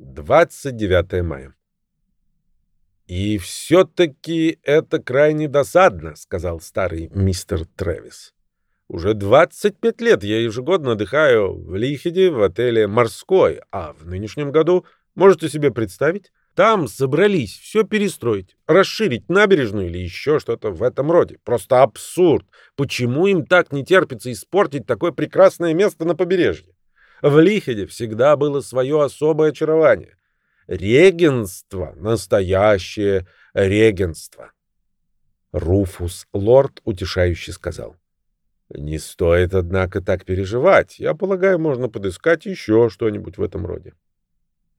29 мая. «И все-таки это крайне досадно», — сказал старый мистер Трэвис. «Уже 25 лет я ежегодно отдыхаю в Лихеде в отеле «Морской», а в нынешнем году, можете себе представить, там собрались все перестроить, расширить набережную или еще что-то в этом роде. Просто абсурд. Почему им так не терпится испортить такое прекрасное место на побережье? В Лихеде всегда было свое особое очарование. Регенство, настоящее регенство. Руфус Лорд утешающе сказал. Не стоит, однако, так переживать. Я полагаю, можно подыскать еще что-нибудь в этом роде.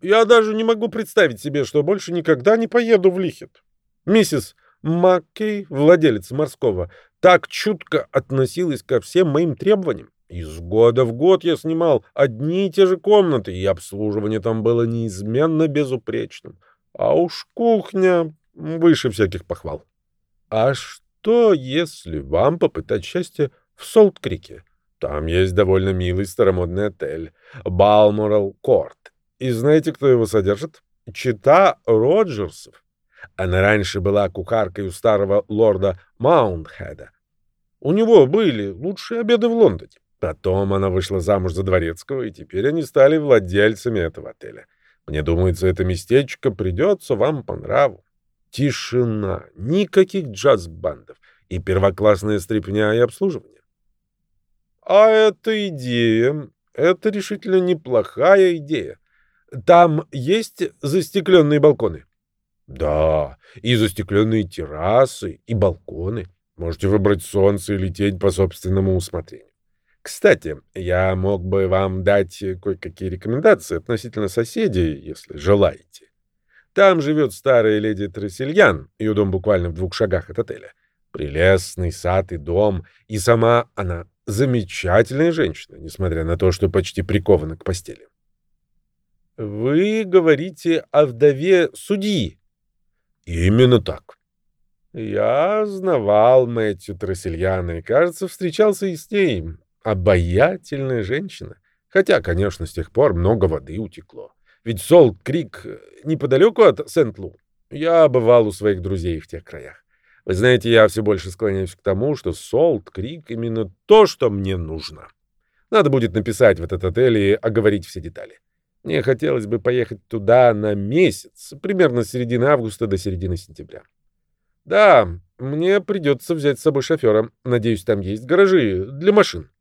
Я даже не могу представить себе, что больше никогда не поеду в Лихет. Миссис Маккей, владелец морского, так чутко относилась ко всем моим требованиям. Из года в год я снимал одни и те же комнаты, и обслуживание там было неизменно безупречным. А уж кухня выше всяких похвал. А что, если вам попытать счастье в Солт-Крике? Там есть довольно милый старомодный отель Балморал Корт. И знаете, кто его содержит? Чита Роджерсов. Она раньше была кухаркой у старого лорда Маунтхеда. У него были лучшие обеды в Лондоне. Потом она вышла замуж за дворецкого, и теперь они стали владельцами этого отеля. Мне думается, это местечко придется вам по нраву. Тишина, никаких джаз-бандов и первоклассная стрипня и обслуживание. А эта идея, это решительно неплохая идея. Там есть застекленные балконы? Да, и застекленные террасы, и балконы. Можете выбрать солнце или тень по собственному усмотрению. Кстати, я мог бы вам дать кое-какие рекомендации относительно соседей, если желаете. Там живет старая леди Трессельян, ее дом буквально в двух шагах от отеля. Прелестный сад и дом, и сама она замечательная женщина, несмотря на то, что почти прикована к постели. Вы говорите о вдове судьи. Именно так. Я знавал Мэтью Трассельяна и, кажется, встречался и с ней. Обаятельная женщина. Хотя, конечно, с тех пор много воды утекло. Ведь Солт-Крик неподалеку от Сент-Лу. Я бывал у своих друзей в тех краях. Вы знаете, я все больше склоняюсь к тому, что Солт-Крик именно то, что мне нужно. Надо будет написать в этот отель и оговорить все детали. Мне хотелось бы поехать туда на месяц, примерно с середины августа до середины сентября. Да, мне придется взять с собой шофера. Надеюсь, там есть гаражи для машин.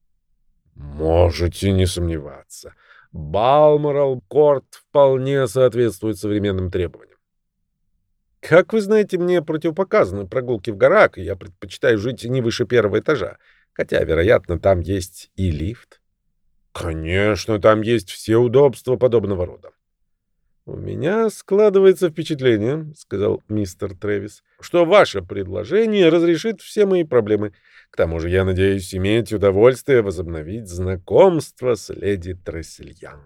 Можете не сомневаться. Балморал Корт вполне соответствует современным требованиям. Как вы знаете, мне противопоказаны прогулки в горах, и я предпочитаю жить не выше первого этажа, хотя, вероятно, там есть и лифт. Конечно, там есть все удобства подобного рода. У меня складывается впечатление, сказал мистер Трэвис, что ваше предложение разрешит все мои проблемы. К тому же я надеюсь иметь удовольствие возобновить знакомство с леди Трессельян.